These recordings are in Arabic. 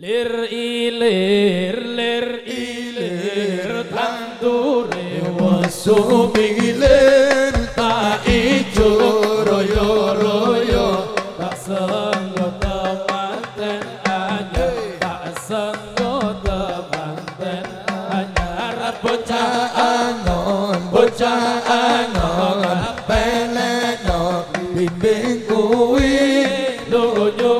lir ilir lir ilir tandure Sumilir tak ijo royo royo tak senggo temanten anyar tak senggo temanten anyar bocah Angon bocah angon Peleno bimbing kuwi. Lunyo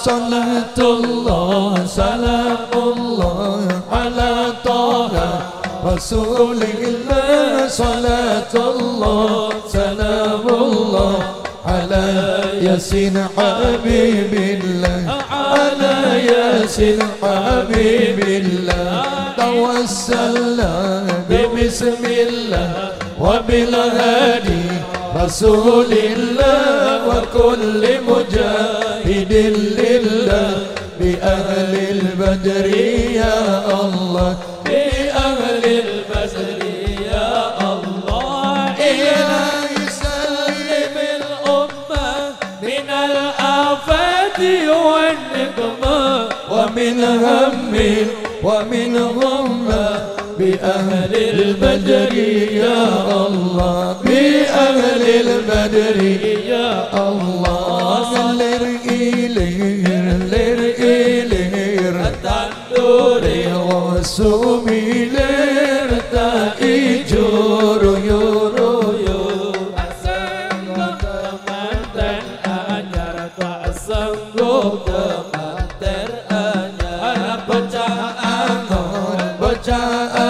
Salatullah Salamullah Ala Taha Rasulillah Salatullah Salamullah Ala Yasin Habibillah Ala Yasin Habibillah Tawassalna Bismillah وبالهادي رسول الله وكل مجاهد البدر يا الله. بأهل البشر يا الله. إلهي سلم الأمة من الآفات والنقمة. ومن هم ومن غمة بأهل البدر يا الله. بأهل البدر يا الله. لر إليه. Asumiler ta ijo royo royo Asanggo kematen anyar ta asanggo kematen anyar Bocah angon, bocah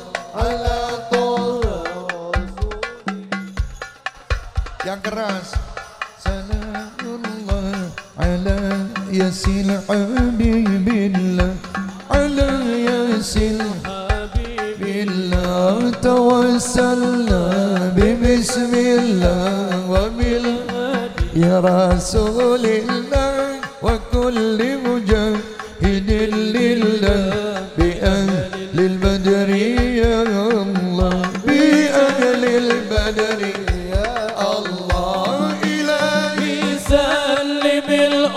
Salamullah Ala Yasin Habibillah Ala Yasin Habibillah Tawassalna ببسم الله وبالهدي يا رسول الله وكل مجاهد لله بأهل البدر يا الله بأهل البدر يا الله.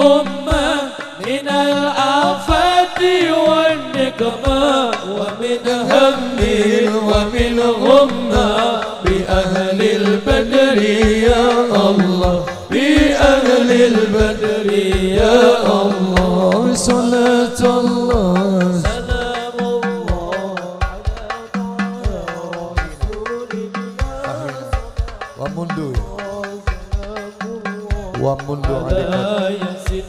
الأمة من الآفات والنقمة ومن هم ومن غمة بأهل البدر يا الله. بأهل البدر يا الله. صلاة الله. سلام الله ومنذ ومنذ على حبيب الله على ياسين